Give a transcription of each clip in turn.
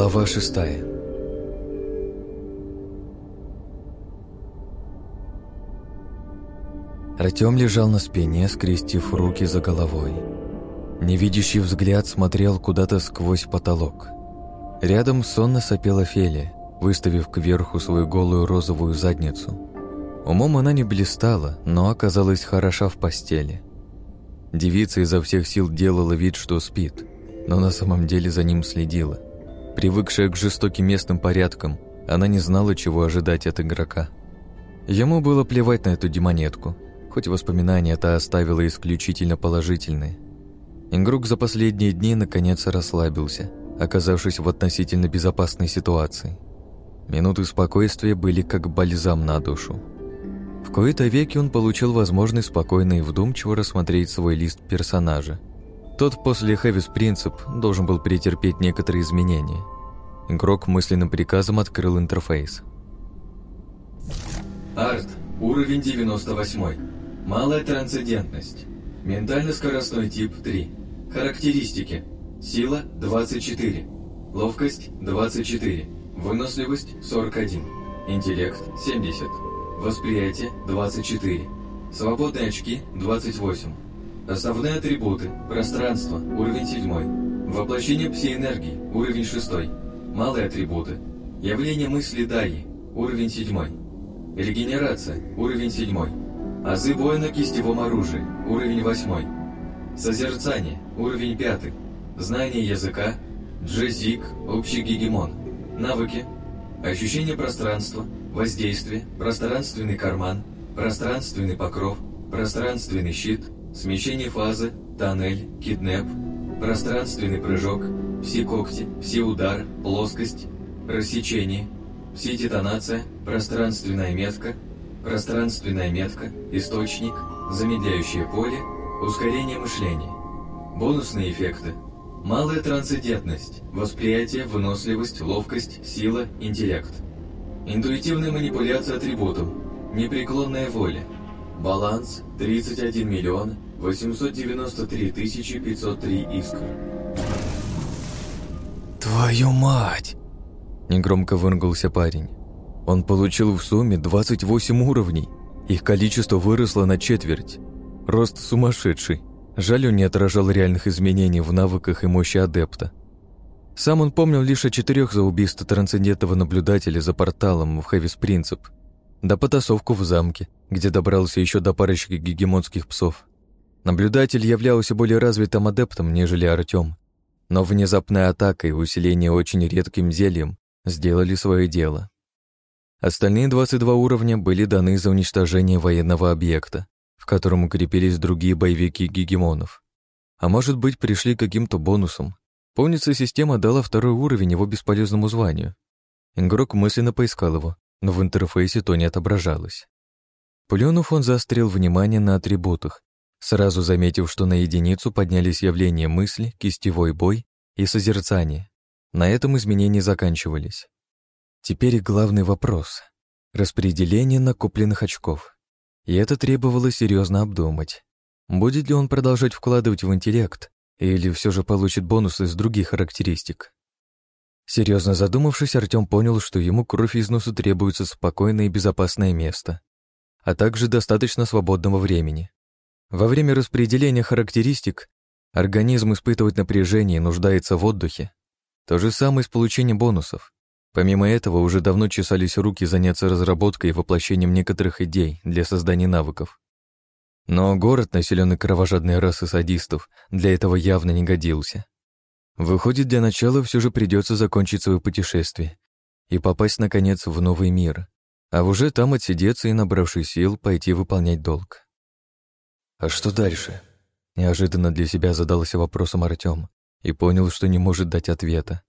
Глава шестая Артем лежал на спине, скрестив руки за головой. Невидящий взгляд смотрел куда-то сквозь потолок. Рядом сонно сопела Фелия, выставив кверху свою голую розовую задницу. Умом она не блистала, но оказалась хороша в постели. Девица изо всех сил делала вид, что спит, но на самом деле за ним следила. Привыкшая к жестоким местным порядкам, она не знала, чего ожидать от игрока. Ему было плевать на эту демонетку – хоть воспоминания та оставила исключительно положительные. Ингрук за последние дни наконец расслабился, оказавшись в относительно безопасной ситуации. Минуты спокойствия были как бальзам на душу. В кои-то веки он получил возможность спокойно и вдумчиво рассмотреть свой лист персонажа. Тот после Хэвис Принцип должен был претерпеть некоторые изменения. Игрок мысленным приказом открыл интерфейс. Арт, уровень 98. Малая трансцендентность. Ментально-скоростной тип 3. Характеристики. Сила 24. Ловкость 24. Выносливость 41. Интеллект 70. Восприятие 24. Свободные очки 28. Основные атрибуты. Пространство. Уровень 7. Воплощение псиэнергии. Уровень 6. Малые атрибуты. Явление мысли Даи. Уровень 7. Регенерация. Уровень 7. Азы боя на кистевом оружии. Уровень 8. Созерцание. Уровень 5. Знание языка. Джезик. Общий гегемон. Навыки. Ощущение пространства. Воздействие. Пространственный карман. Пространственный покров. Пространственный щит. Смещение фазы. Тоннель. Киднеп. Пространственный прыжок. Все-когти. Все-удар. Плоскость. Рассечение. Все-детонация. Пространственная метка пространственная метка, источник, замедляющее поле, ускорение мышления. Бонусные эффекты. Малая трансцендентность, восприятие, выносливость, ловкость, сила, интеллект. Интуитивная манипуляция атрибутом, непреклонная воля. Баланс 31 миллион 893 тысячи 503 искр. «Твою мать!» Негромко выругался парень. Он получил в сумме 28 уровней. Их количество выросло на четверть. Рост сумасшедший. Жаль, он не отражал реальных изменений в навыках и мощи адепта. Сам он помнил лишь о четырех за убийство трансцендентного наблюдателя за порталом в Хэвис Принцип, да потасовку в замке, где добрался еще до парочки гегемонских псов. Наблюдатель являлся более развитым адептом, нежели Артем, но внезапная атака и усиление очень редким зельем сделали свое дело. Остальные 22 уровня были даны за уничтожение военного объекта, в котором укрепились другие боевики гегемонов. А может быть, пришли каким-то бонусом. Помнится, система дала второй уровень его бесполезному званию. Игрок мысленно поискал его, но в интерфейсе то не отображалось. Плюнув, он заострил внимание на атрибутах, сразу заметив, что на единицу поднялись явления мысли, кистевой бой и созерцание. На этом изменения заканчивались. Теперь главный вопрос — распределение накопленных очков. И это требовало серьезно обдумать. Будет ли он продолжать вкладывать в интеллект, или все же получит бонусы из других характеристик? Серьезно задумавшись, Артем понял, что ему кровь из носа требуется спокойное и безопасное место, а также достаточно свободного времени. Во время распределения характеристик организм испытывает напряжение и нуждается в отдыхе. То же самое с получением бонусов. Помимо этого, уже давно чесались руки заняться разработкой и воплощением некоторых идей для создания навыков. Но город, населенный кровожадной расой садистов, для этого явно не годился. Выходит, для начала все же придется закончить свое путешествие и попасть, наконец, в новый мир, а уже там отсидеться и, набравший сил, пойти выполнять долг. «А что дальше?» Неожиданно для себя задался вопросом Артем и понял, что не может дать ответа.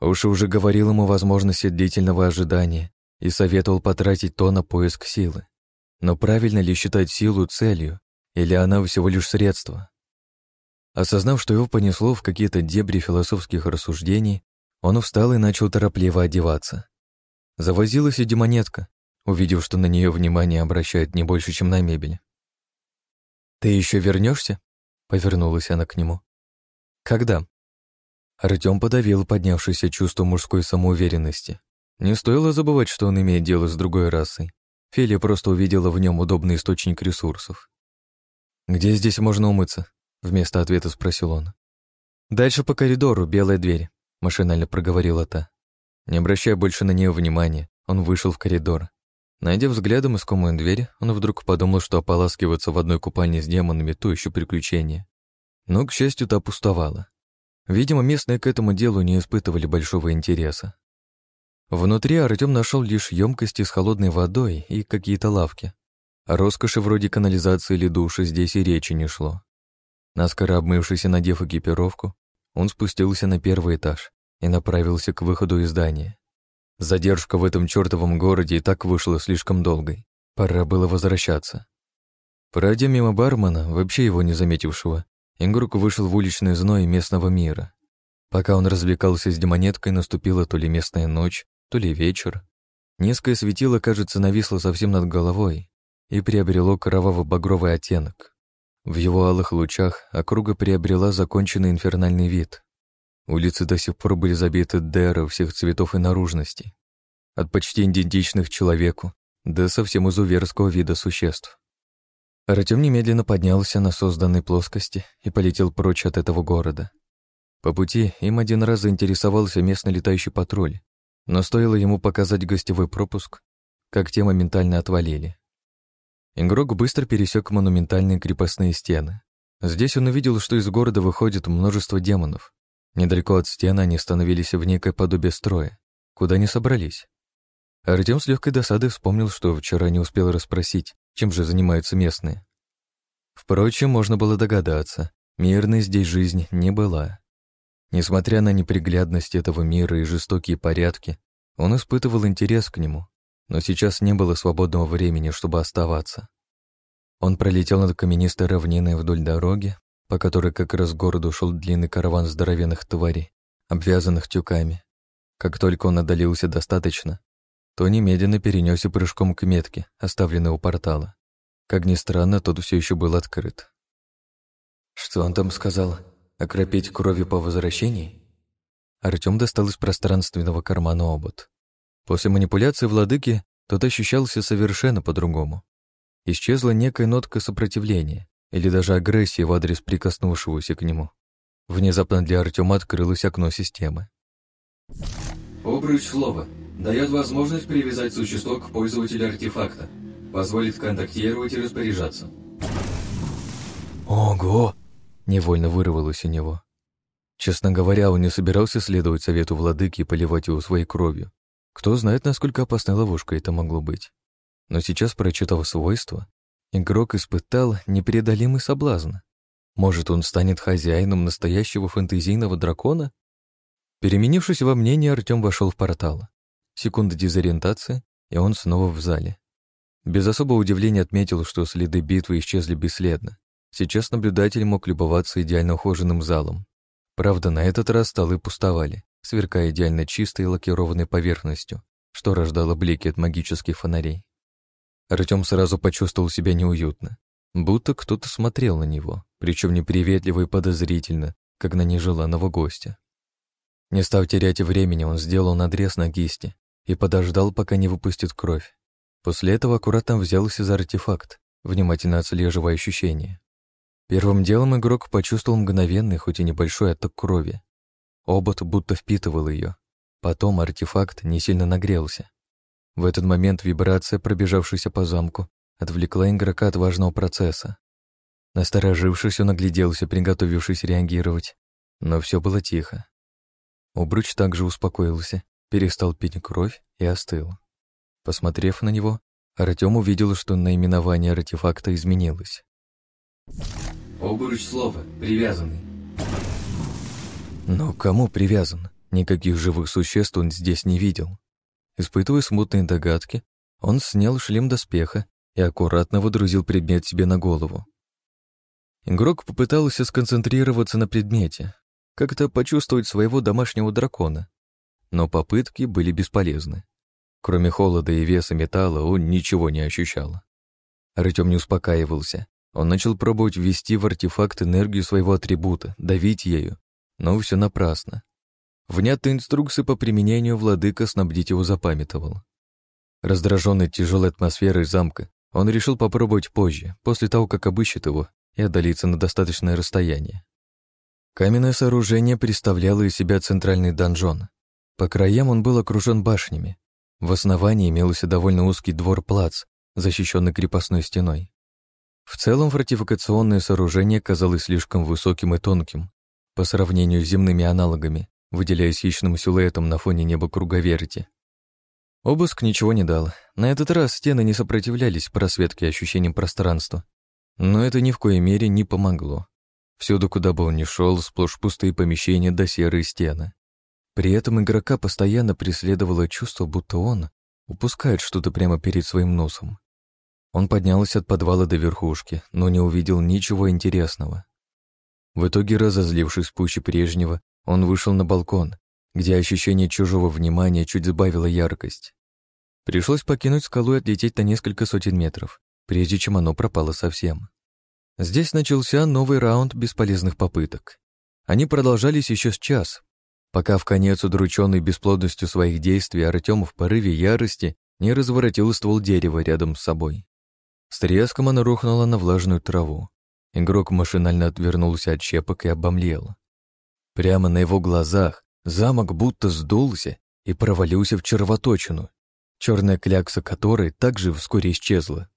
Уж уже говорил ему возможности длительного ожидания и советовал потратить то на поиск силы. Но правильно ли считать силу целью, или она всего лишь средство? Осознав, что его понесло в какие-то дебри философских рассуждений, он встал и начал торопливо одеваться. Завозилась и демонетка, увидев, что на нее внимание обращает не больше, чем на мебель. «Ты еще вернешься? повернулась она к нему. «Когда?» Артем подавил поднявшееся чувство мужской самоуверенности. Не стоило забывать, что он имеет дело с другой расой. Фелия просто увидела в нем удобный источник ресурсов. «Где здесь можно умыться?» — вместо ответа спросил он. «Дальше по коридору, белая дверь», — машинально проговорила та. Не обращая больше на нее внимания, он вышел в коридор. Найдя взглядом искомую дверь, он вдруг подумал, что ополаскиваться в одной купальне с демонами — то еще приключение. Но, к счастью, та пустовала. Видимо, местные к этому делу не испытывали большого интереса. Внутри Артем нашел лишь емкости с холодной водой и какие-то лавки. О роскоши вроде канализации или души здесь и речи не шло. Наскоро обмывшись и надев экипировку, он спустился на первый этаж и направился к выходу из здания. Задержка в этом чертовом городе и так вышла слишком долгой. Пора было возвращаться. Пройдя мимо бармена, вообще его не заметившего, Ингрук вышел в уличный зной местного мира. Пока он развлекался с демонеткой, наступила то ли местная ночь, то ли вечер. Низкое светило, кажется, нависло совсем над головой и приобрело кроваво-багровый оттенок. В его алых лучах округа приобрела законченный инфернальный вид. Улицы до сих пор были забиты дэры всех цветов и наружностей. От почти идентичных человеку до совсем изуверского вида существ. Артем немедленно поднялся на созданной плоскости и полетел прочь от этого города. По пути им один раз заинтересовался местный летающий патруль, но стоило ему показать гостевой пропуск, как те моментально отвалили. Игрок быстро пересек монументальные крепостные стены. Здесь он увидел, что из города выходит множество демонов. Недалеко от стены они становились в некое подобие строя, куда не собрались. Артем с легкой досадой вспомнил, что вчера не успел расспросить, чем же занимаются местные. Впрочем, можно было догадаться, мирной здесь жизнь не была. Несмотря на неприглядность этого мира и жестокие порядки, он испытывал интерес к нему, но сейчас не было свободного времени, чтобы оставаться. Он пролетел над каменистой равниной вдоль дороги, по которой как раз к городу шел длинный караван здоровенных тварей, обвязанных тюками. Как только он отдалился достаточно, то немедленно перенесся прыжком к метке, оставленной у портала. Как ни странно, тот все еще был открыт. «Что он там сказал?» Окропить кровью по возвращении? Артем достал из пространственного кармана обод. После манипуляции владыки тот ощущался совершенно по-другому. Исчезла некая нотка сопротивления или даже агрессии в адрес прикоснувшегося к нему. Внезапно для Артема открылось окно системы. Обруч слова дает возможность привязать существо к пользователю артефакта, позволит контактировать и распоряжаться. Ого! Невольно вырвалось у него. Честно говоря, он не собирался следовать совету владыки и поливать его своей кровью. Кто знает, насколько опасной ловушкой это могло быть. Но сейчас, прочитав свойства, игрок испытал непреодолимый соблазн. Может, он станет хозяином настоящего фэнтезийного дракона? Переменившись во мнении, Артем вошел в портал. Секунда дезориентации, и он снова в зале. Без особого удивления отметил, что следы битвы исчезли бесследно. Сейчас наблюдатель мог любоваться идеально ухоженным залом. Правда, на этот раз столы пустовали, сверкая идеально чистой лакированной поверхностью, что рождало блики от магических фонарей. Артем сразу почувствовал себя неуютно, будто кто-то смотрел на него, причем неприветливо и подозрительно, как на нежеланного гостя. Не став терять времени, он сделал надрез на кисти и подождал, пока не выпустит кровь. После этого аккуратно взялся за артефакт, внимательно отслеживая ощущения. Первым делом игрок почувствовал мгновенный, хоть и небольшой отток крови. Обод будто впитывал ее. Потом артефакт не сильно нагрелся. В этот момент вибрация, пробежавшаяся по замку, отвлекла игрока от важного процесса. Насторожившись, он огляделся, приготовившись реагировать. Но все было тихо. Обруч также успокоился, перестал пить кровь и остыл. Посмотрев на него, Артем увидел, что наименование артефакта изменилось. Обруч слова. Привязанный. Но кому привязан? Никаких живых существ он здесь не видел. Испытывая смутные догадки, он снял шлем доспеха и аккуратно водрузил предмет себе на голову. Игрок попытался сконцентрироваться на предмете, как-то почувствовать своего домашнего дракона, но попытки были бесполезны. Кроме холода и веса металла он ничего не ощущал. Артем не успокаивался, он начал пробовать ввести в артефакт энергию своего атрибута, давить ею, но все напрасно. Внятные инструкции по применению владыка снабдить его запамятовал. Раздраженный тяжелой атмосферой замка, он решил попробовать позже, после того, как обыщет его и отдалиться на достаточное расстояние. Каменное сооружение представляло из себя центральный донжон. По краям он был окружен башнями. В основании имелся довольно узкий двор-плац, защищенный крепостной стеной. В целом фортификационное сооружение казалось слишком высоким и тонким по сравнению с земными аналогами, выделяясь хищным силуэтом на фоне неба круговерти. Обыск ничего не дал. На этот раз стены не сопротивлялись просветке и ощущениям пространства. Но это ни в коей мере не помогло. Всюду, куда бы он ни шел, сплошь пустые помещения да серые стены. При этом игрока постоянно преследовало чувство, будто он упускает что-то прямо перед своим носом. Он поднялся от подвала до верхушки, но не увидел ничего интересного. В итоге, разозлившись пуще прежнего, он вышел на балкон, где ощущение чужого внимания чуть сбавило яркость. Пришлось покинуть скалу и отлететь на несколько сотен метров, прежде чем оно пропало совсем. Здесь начался новый раунд бесполезных попыток. Они продолжались еще с час, пока в конец удрученный бесплодностью своих действий Артем в порыве ярости не разворотил ствол дерева рядом с собой. С треском она рухнула на влажную траву. Игрок машинально отвернулся от щепок и обомлел. Прямо на его глазах замок будто сдулся и провалился в червоточину, черная клякса которой также вскоре исчезла.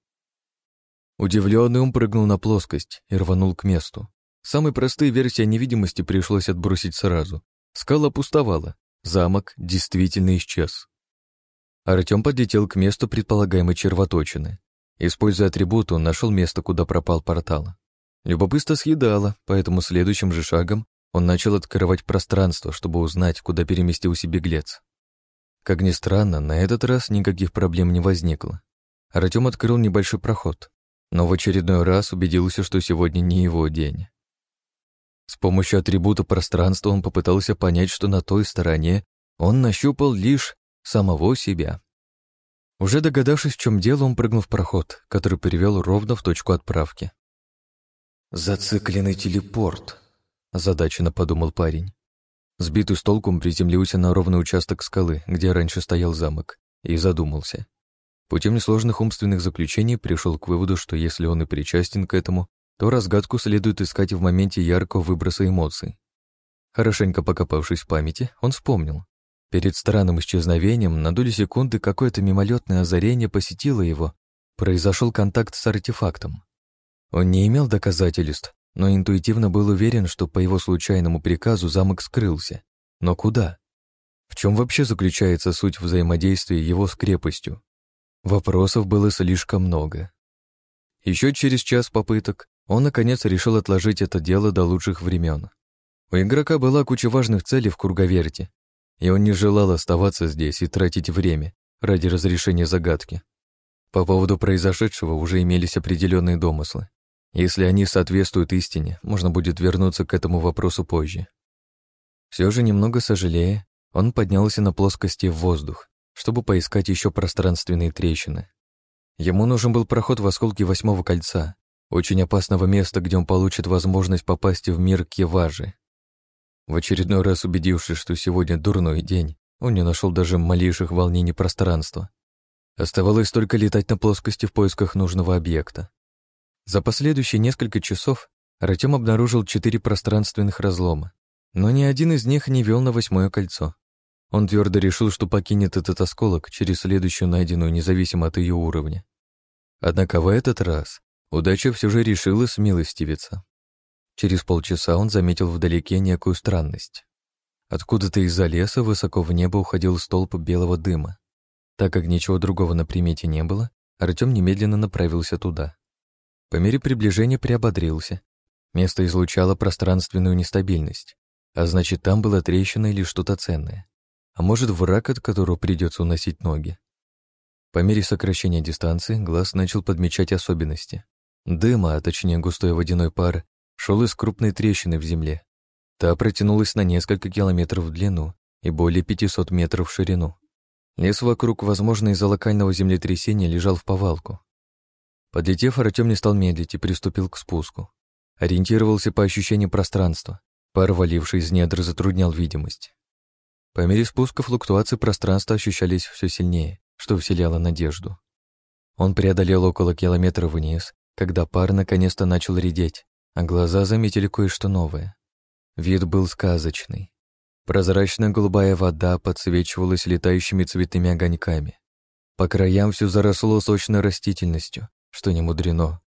Удивленный он прыгнул на плоскость и рванул к месту. Самой простой версии невидимости пришлось отбросить сразу. Скала пустовала, замок действительно исчез. Артем подлетел к месту предполагаемой червоточины. Используя атрибут, он нашел место, куда пропал портал. Любопытство съедало, поэтому следующим же шагом он начал открывать пространство, чтобы узнать, куда переместился беглец. Как ни странно, на этот раз никаких проблем не возникло. Артем открыл небольшой проход, но в очередной раз убедился, что сегодня не его день. С помощью атрибута пространства он попытался понять, что на той стороне он нащупал лишь самого себя. Уже догадавшись, в чем дело, он прыгнул в проход, который привел ровно в точку отправки. «Зацикленный телепорт», — озадаченно подумал парень. Сбитый с толком приземлился на ровный участок скалы, где раньше стоял замок, и задумался. Путем несложных умственных заключений пришел к выводу, что если он и причастен к этому, то разгадку следует искать в моменте яркого выброса эмоций. Хорошенько покопавшись в памяти, он вспомнил. Перед странным исчезновением на долю секунды какое-то мимолетное озарение посетило его. Произошел контакт с артефактом. Он не имел доказательств, но интуитивно был уверен, что по его случайному приказу замок скрылся. Но куда? В чем вообще заключается суть взаимодействия его с крепостью? Вопросов было слишком много. Еще через час попыток он, наконец, решил отложить это дело до лучших времен. У игрока была куча важных целей в Круговерте, и он не желал оставаться здесь и тратить время ради разрешения загадки. По поводу произошедшего уже имелись определенные домыслы. Если они соответствуют истине, можно будет вернуться к этому вопросу позже. Все же, немного сожалея, он поднялся на плоскости в воздух чтобы поискать еще пространственные трещины. Ему нужен был проход в осколки восьмого кольца, очень опасного места, где он получит возможность попасть в мир Кеважи. В очередной раз убедившись, что сегодня дурной день, он не нашел даже малейших волнений пространства. Оставалось только летать на плоскости в поисках нужного объекта. За последующие несколько часов Артем обнаружил четыре пространственных разлома, но ни один из них не вел на восьмое кольцо. Он твердо решил, что покинет этот осколок через следующую найденную, независимо от ее уровня. Однако в этот раз удача все же решила смилостивиться. Через полчаса он заметил вдалеке некую странность. Откуда-то из-за леса высоко в небо уходил столб белого дыма. Так как ничего другого на примете не было, Артем немедленно направился туда. По мере приближения приободрился. Место излучало пространственную нестабильность, а значит, там была трещина или что-то ценное а может, враг, от которого придется уносить ноги. По мере сокращения дистанции глаз начал подмечать особенности. Дыма, а точнее густой водяной пар, шел из крупной трещины в земле. Та протянулась на несколько километров в длину и более 500 метров в ширину. Лес вокруг, возможно, из-за локального землетрясения лежал в повалку. Подлетев, Артем не стал медлить и приступил к спуску. Ориентировался по ощущению пространства. Пар, валивший из недр, затруднял видимость. По мере спуска флуктуации пространства ощущались все сильнее, что вселяло надежду. Он преодолел около километра вниз, когда пар наконец-то начал редеть, а глаза заметили кое-что новое. Вид был сказочный. Прозрачная голубая вода подсвечивалась летающими цветными огоньками. По краям все заросло сочной растительностью, что не мудрено.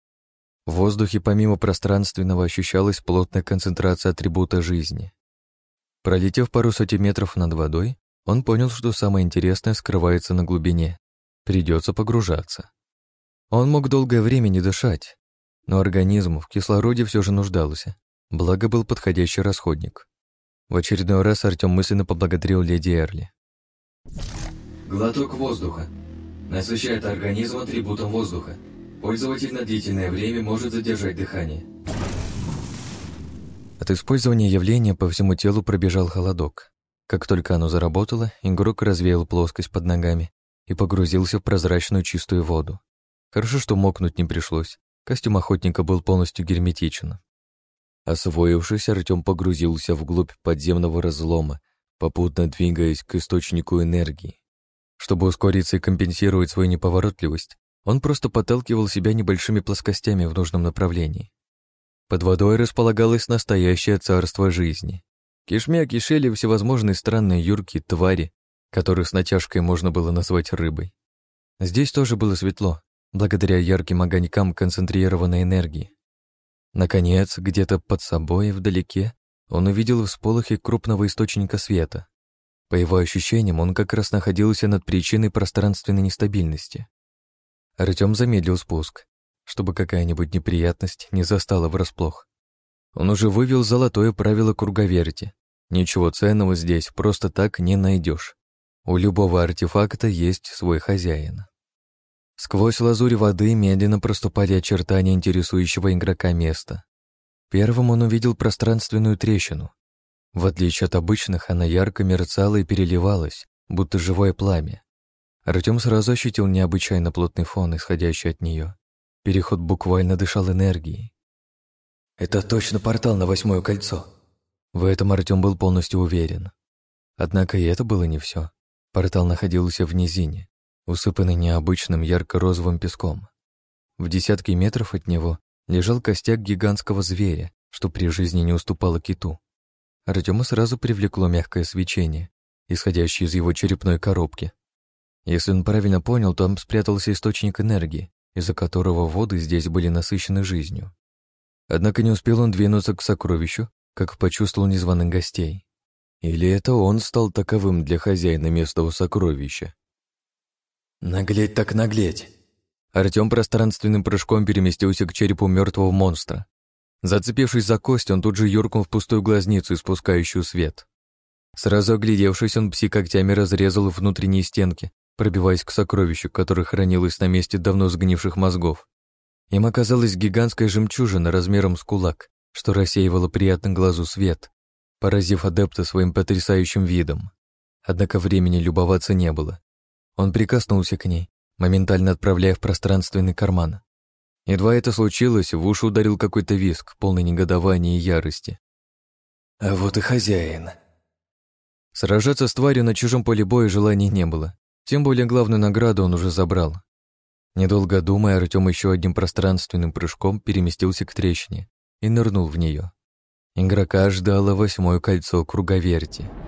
В воздухе помимо пространственного ощущалась плотная концентрация атрибута жизни. Пролетев пару сотен метров над водой, он понял, что самое интересное скрывается на глубине. Придется погружаться. Он мог долгое время не дышать, но организм в кислороде все же нуждался, благо был подходящий расходник. В очередной раз Артем мысленно поблагодарил леди Эрли. Глоток воздуха. Насыщает организм атрибутом воздуха. Пользователь на длительное время может задержать дыхание. От использования явления по всему телу пробежал холодок. Как только оно заработало, игрок развеял плоскость под ногами и погрузился в прозрачную чистую воду. Хорошо, что мокнуть не пришлось. Костюм охотника был полностью герметичен. Освоившись, Артем погрузился вглубь подземного разлома, попутно двигаясь к источнику энергии. Чтобы ускориться и компенсировать свою неповоротливость, он просто подталкивал себя небольшими плоскостями в нужном направлении. Под водой располагалось настоящее царство жизни. Кишмя кишели всевозможные странные юрки, твари, которых с натяжкой можно было назвать рыбой. Здесь тоже было светло, благодаря ярким огонькам концентрированной энергии. Наконец, где-то под собой, вдалеке, он увидел всполохи крупного источника света. По его ощущениям, он как раз находился над причиной пространственной нестабильности. Артем замедлил спуск, чтобы какая-нибудь неприятность не застала врасплох. Он уже вывел золотое правило круговерти. Ничего ценного здесь просто так не найдешь. У любого артефакта есть свой хозяин. Сквозь лазурь воды медленно проступали очертания интересующего игрока места. Первым он увидел пространственную трещину. В отличие от обычных, она ярко мерцала и переливалась, будто живое пламя. Артем сразу ощутил необычайно плотный фон, исходящий от нее. Переход буквально дышал энергией. «Это точно портал на восьмое кольцо». В этом Артем был полностью уверен. Однако и это было не все. Портал находился в низине, усыпанный необычным ярко-розовым песком. В десятке метров от него лежал костяк гигантского зверя, что при жизни не уступало киту. Артема сразу привлекло мягкое свечение, исходящее из его черепной коробки. Если он правильно понял, там спрятался источник энергии, из-за которого воды здесь были насыщены жизнью. Однако не успел он двинуться к сокровищу, как почувствовал незваных гостей. Или это он стал таковым для хозяина местного сокровища? Наглеть так наглеть. Артем пространственным прыжком переместился к черепу мертвого монстра. Зацепившись за кость, он тут же юркнул в пустую глазницу, испускающую свет. Сразу оглядевшись, он пси-когтями разрезал внутренние стенки, пробиваясь к сокровищу, которое хранилось на месте давно сгнивших мозгов. Им оказалась гигантская жемчужина размером с кулак, что рассеивало приятный глазу свет, поразив адепта своим потрясающим видом. Однако времени любоваться не было. Он прикоснулся к ней, моментально отправляя в пространственный карман. Едва это случилось, в уши ударил какой-то виск, полный негодования и ярости. «А вот и хозяин». Сражаться с тварью на чужом поле боя желаний не было, тем более главную награду он уже забрал. Недолго думая, Артем еще одним пространственным прыжком переместился к трещине и нырнул в нее. Игрока ждало восьмое кольцо круговерти —